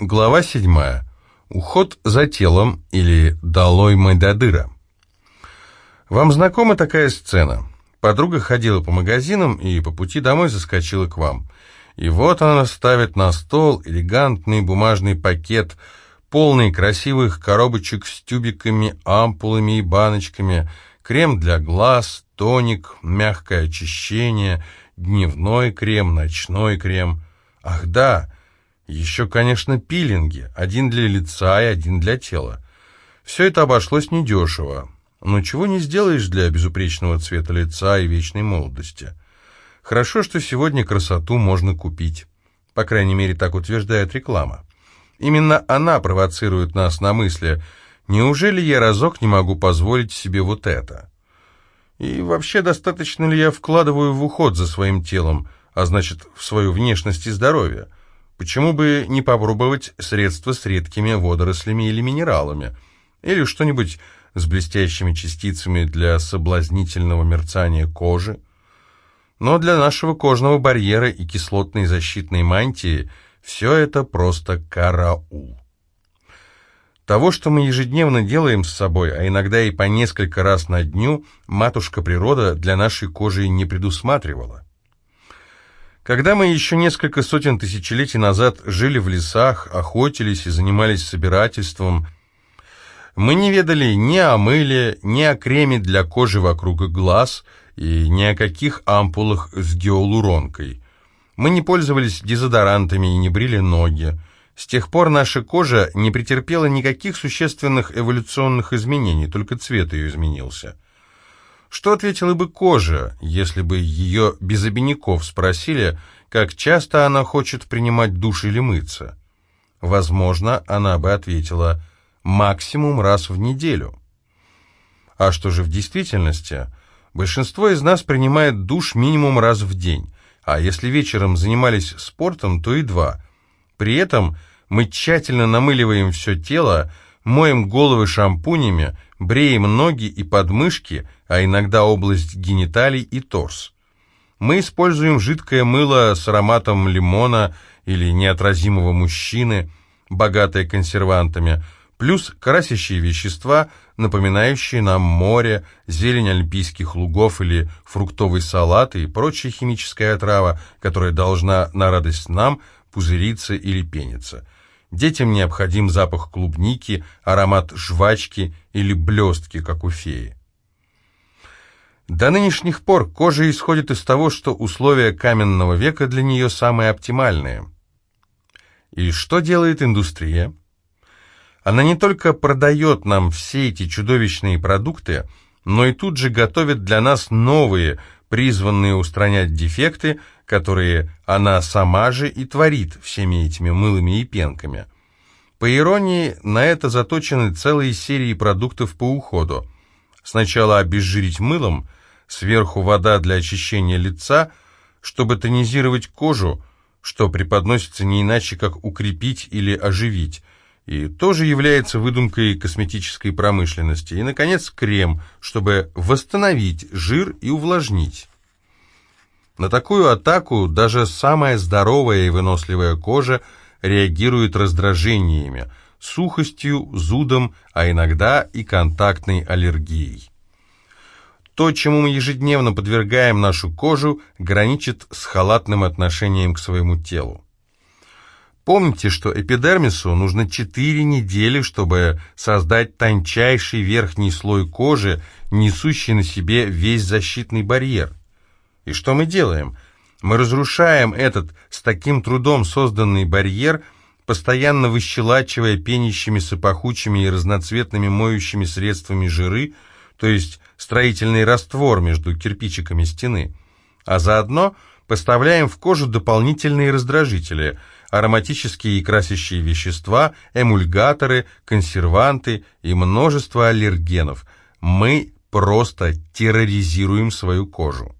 Глава 7. Уход за телом или «Долой Майдадыра». Вам знакома такая сцена? Подруга ходила по магазинам и по пути домой заскочила к вам. И вот она ставит на стол элегантный бумажный пакет, полный красивых коробочек с тюбиками, ампулами и баночками, крем для глаз, тоник, мягкое очищение, дневной крем, ночной крем. Ах да! Еще, конечно, пилинги, один для лица и один для тела. Все это обошлось недешево, но чего не сделаешь для безупречного цвета лица и вечной молодости. Хорошо, что сегодня красоту можно купить. По крайней мере, так утверждает реклама. Именно она провоцирует нас на мысли, неужели я разок не могу позволить себе вот это? И вообще, достаточно ли я вкладываю в уход за своим телом, а значит, в свою внешность и здоровье? Почему бы не попробовать средства с редкими водорослями или минералами? Или что-нибудь с блестящими частицами для соблазнительного мерцания кожи? Но для нашего кожного барьера и кислотной защитной мантии все это просто караул. Того, что мы ежедневно делаем с собой, а иногда и по несколько раз на дню, матушка природа для нашей кожи не предусматривала. Когда мы еще несколько сотен тысячелетий назад жили в лесах, охотились и занимались собирательством, мы не ведали ни о мыле, ни о креме для кожи вокруг глаз и ни о каких ампулах с гиалуронкой. Мы не пользовались дезодорантами и не брили ноги. С тех пор наша кожа не претерпела никаких существенных эволюционных изменений, только цвет ее изменился. Что ответила бы кожа, если бы ее без обиняков спросили, как часто она хочет принимать душ или мыться? Возможно, она бы ответила максимум раз в неделю. А что же в действительности? Большинство из нас принимает душ минимум раз в день, а если вечером занимались спортом, то и два. При этом мы тщательно намыливаем все тело, моем головы шампунями, бреем ноги и подмышки, а иногда область гениталий и торс. Мы используем жидкое мыло с ароматом лимона или неотразимого мужчины, богатое консервантами, плюс красящие вещества, напоминающие нам море, зелень альпийских лугов или фруктовый салат и прочая химическая отрава, которая должна на радость нам пузыриться или пениться – Детям необходим запах клубники, аромат жвачки или блестки, как у феи. До нынешних пор кожа исходит из того, что условия каменного века для нее самые оптимальные. И что делает индустрия? Она не только продает нам все эти чудовищные продукты, но и тут же готовит для нас новые, призванные устранять дефекты, которые она сама же и творит всеми этими мылами и пенками. По иронии, на это заточены целые серии продуктов по уходу. Сначала обезжирить мылом, сверху вода для очищения лица, чтобы тонизировать кожу, что преподносится не иначе, как укрепить или оживить, и тоже является выдумкой косметической промышленности. И, наконец, крем, чтобы восстановить жир и увлажнить. На такую атаку даже самая здоровая и выносливая кожа реагирует раздражениями, сухостью, зудом, а иногда и контактной аллергией. То, чему мы ежедневно подвергаем нашу кожу, граничит с халатным отношением к своему телу. Помните, что эпидермису нужно 4 недели, чтобы создать тончайший верхний слой кожи, несущий на себе весь защитный барьер. И что мы делаем? Мы разрушаем этот с таким трудом созданный барьер, постоянно выщелачивая пенящимися пахучими и разноцветными моющими средствами жиры, то есть строительный раствор между кирпичиками стены, а заодно поставляем в кожу дополнительные раздражители, ароматические и красящие вещества, эмульгаторы, консерванты и множество аллергенов. Мы просто терроризируем свою кожу.